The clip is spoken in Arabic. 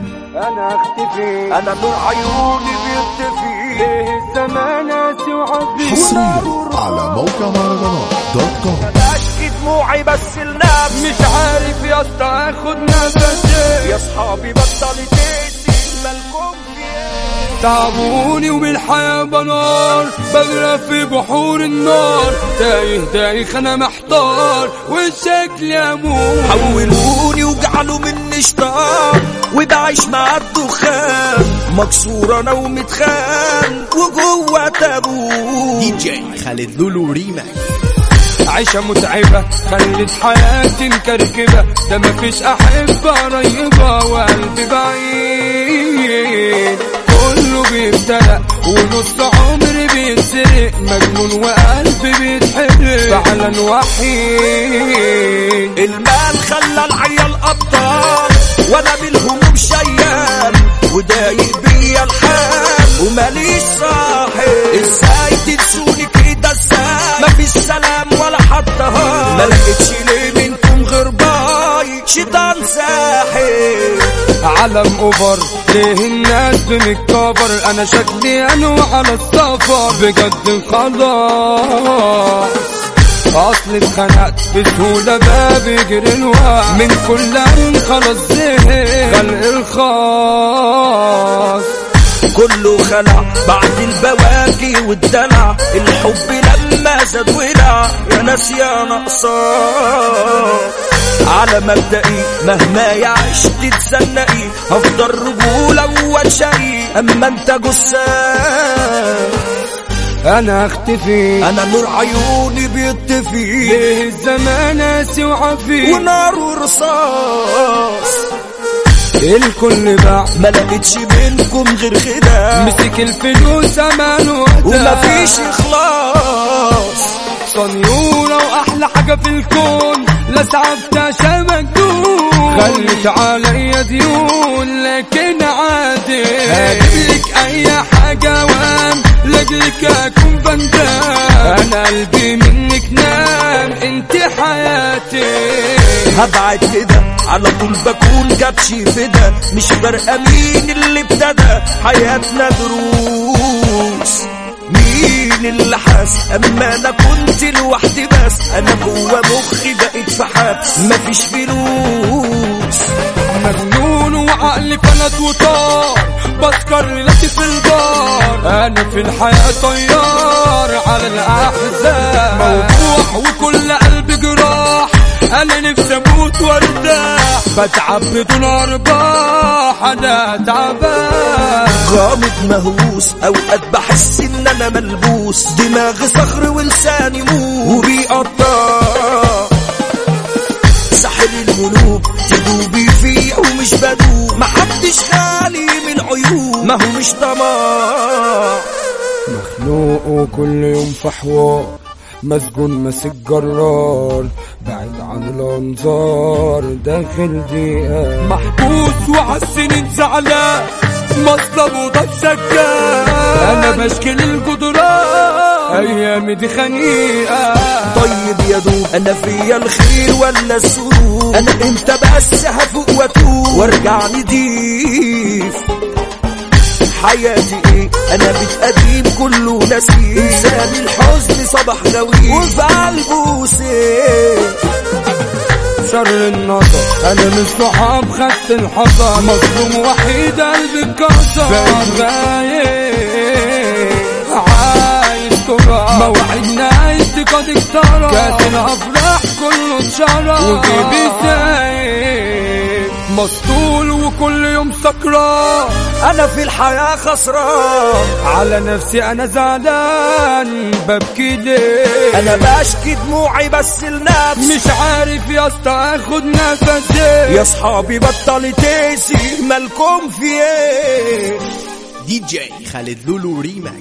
أنا أختفي. أنا نور عيوني بيطفي ليه الزمان وعفي حصريا على موقع مهرجانات دوت كوم. أشكي دموعي بس لنفسي مش عارف يا أسطى اخد نفسي يا أصحابي بطلت تقسي مالكم في إيه تعبوني وبالحياة بنار بغرق في بحور النار. تايه دايخ أنا محتار والشكل أموت حولوني وجعلوا مني شطار وبعيش مع الدخان. مكسورة أنا ومتخان وجوه تابوت دي جي خالد لولو ريماكس عيشة متعبة خلت حياتي مكركبة. ده مفيش أحبة قريبة وقلبي بعيد. كله بيبتلق ونص عمري بيتسرق مجنون وقلبي بيتحرق. فعلا وحيد. المال خلى العيال ابطال وأنا بالهموم شيال وضايق بيا الحال. وماليش صاحب إزاي تنسوني كده إزاي؟ مفيش سلام ولا حتى هاي ما علم أوفر. ليه الناس بمتكبر أنا شكلي انو على السفر. بجد خلاص. أصل اتخنقت بسهولة باب يجري الوقت من كل عين خلاص زهق خلق الخاص. كله خلع. بعد البواكي والدلع. الحب لما زاد ولع يا ناس يا نقصان على مبدئي مهما يعيش تتزنقي هفضل رجولة وشقي أما أنت جثان أنا أختفي. أنا نور عيوني بيطفي. ليه الزمان قاسي وعفي؟ ونار ورصاص. الكل باع ما لقيتش بينكم غير خداع مسك الفلوس أمان وقتها. ومفيش إخلاص. صنيورة وأحلى حاجة في الكون. لا عشان مجنون خليت عليا ديون لكن عادي. هجيبلك أي حاجة وام لاجلك أكون بندام أنا قلبي منك نام أنت حياتي. هبعد كده على طول بكون كبش فدا. مش فارقه مين اللي ابتدى حياتنا دروس. مين اللي حاس؟ أما أنا كنت لوحدي بس أنا جوه مخي بقيت في حبس. مفيش فلوس. مجنون وعقلي فلت وطار. بسكر لك في البار أنا في الحياة طيار على الأحزان. موجوع وكل قلبي أنا نفسي أموت وأرتاح. بتعب بدون ارباح أنا تعبان. غامض مهووس أوقات بحس إن أنا ملبوس. دماغي صخر ولساني موس وبيقطع. ساحر القلوب تدوبي فيه ومش بدوب. محدش خالي من عيوب. ما هو مش طماع مخنوق وكل يوم في حوار مسجون ماسك جرار بعيد عن الأنظار داخل دقيقة محبوس وعالسنين زعلان مصلب وضب سكان أنا بشكل الجدران أيامي دي خنيقة طيب يا دوب أنا فيا الخير ولا السرور أنا إمتى بس هفوق وأتوب؟ وارجع نضيف حياتي إيه؟ أنا بتقديم كله نسيم. إنسان الحزن صباح غوي وفي قلبه شر النظر. أنا مش صحاب خدت الحذر مظلوم وحيد قلبي اتكسر عايز ترى مواعيدنا اعتقاد اكترى كاس الافراح كله اتشرى وجيبي سايب مسطول وكل يوم سكران أنا في الحياة خسران على نفسي أنا زعلان ببكي ليه؟ أنا بشكي دموعي بس لنفسي مش عارف يا أسطى اخد نفسي يا صحابي بطلت تقسي مالكم في إيه؟ دي جي خالد لولو ريماكس